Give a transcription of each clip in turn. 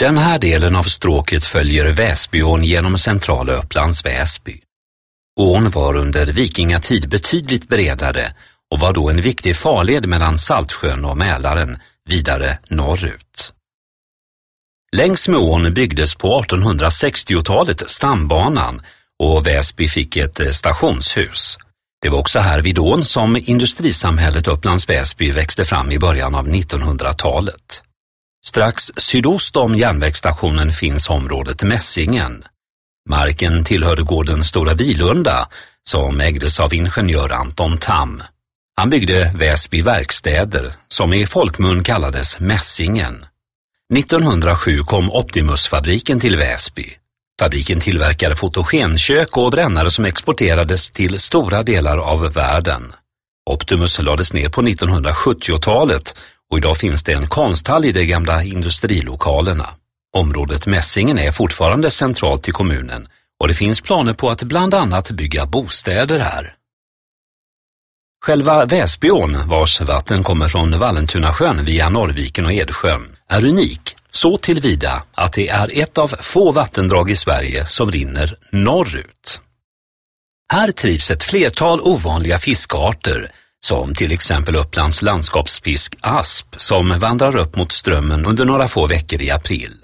Den här delen av stråket följer Väsbyån genom centrala Upplands Väsby. Ån var under vikingatid betydligt bredare och var då en viktig farled mellan Saltsjön och Mälaren vidare norrut. Längs med ån byggdes på 1860-talet stambanan och Väsby fick ett eh, stationshus. Det var också här vid ån som industrisamhället Upplands Väsby växte fram i början av 1900-talet. Strax sydost om järnvägsstationen finns området Mässingen. Marken tillhörde gården Stora Vilunda som ägdes av ingenjör Anton Tam. Han byggde Väsby verkstäder som i folkmun kallades Mässingen. 1907 kom Optimusfabriken till Väsby. Fabriken tillverkade fotogenkök och brännare som exporterades till stora delar av världen. Optimus lades ner på 1970-talet och idag finns det en konsthall i de gamla industrilokalerna. Området Mässingen är fortfarande centralt i kommunen och det finns planer på att bland annat bygga bostäder här. Själva Väsbyån, vars vatten kommer från Vallentunasjön via Norrviken och Edsjön, är unik så tillvida att det är ett av få vattendrag i Sverige som rinner norrut. Här trivs ett flertal ovanliga fiskarter som till exempel Upplands landskapsfisk asp som vandrar upp mot strömmen under några få veckor i april.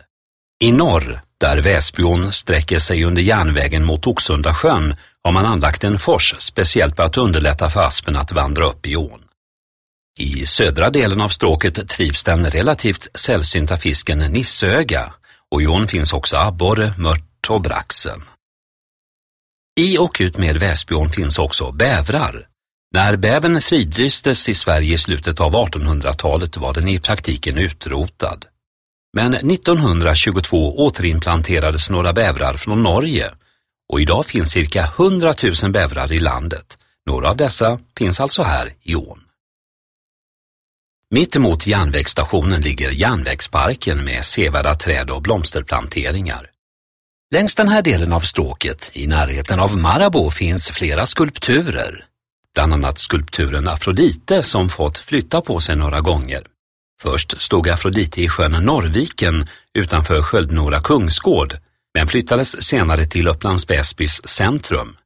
I norr, där Väsbyån sträcker sig under järnvägen mot Oxundasjön, har man anlagt en fors speciellt för att underlätta för aspen att vandra upp i ån. I södra delen av stråket trivs den relativt sällsynta fisken nissöga och i ån finns också abborre, mört och braxen. I och ut med Väsbyån finns också bävrar. När bävern fridlystes i Sverige i slutet av 1800-talet var den i praktiken utrotad. Men 1922 återimplanterades några bävrar från Norge och idag finns cirka 100 000 bävrar i landet. Några av dessa finns alltså här i ån. Mittemot järnvägsstationen ligger järnvägsparken med sevärda träd och blomsterplanteringar. Längs den här delen av stråket, i närheten av Marabou, finns flera skulpturer. Bland annat skulpturen Afrodite som fått flytta på sig några gånger. Först stod Afrodite i sjön Norrviken utanför Sköldnora kungsgård, men flyttades senare till Upplands Väsbys centrum.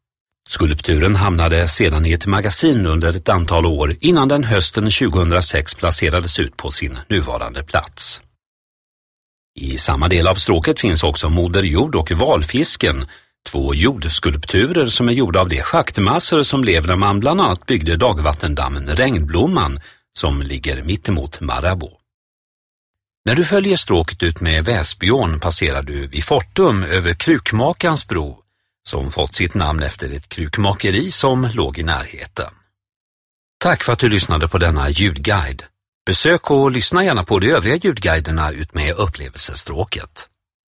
Skulpturen hamnade sedan i ett magasin under ett antal år innan den hösten 2006 placerades ut på sin nuvarande plats. I samma del av stråket finns också Moder Jord och valfisken, två jordskulpturer som är gjorda av de schaktmassor som blev när man bland annat byggde dagvattendammen Regnblomman som ligger mittemot Marabou. När du följer stråket ut med Väsbyån passerar du vid Fortum över Krukmakans bro som fått sitt namn efter ett krukmakeri som låg i närheten. Tack för att du lyssnade på denna ljudguide. Besök och lyssna gärna på de övriga ljudguiderna utmed upplevelsestråket.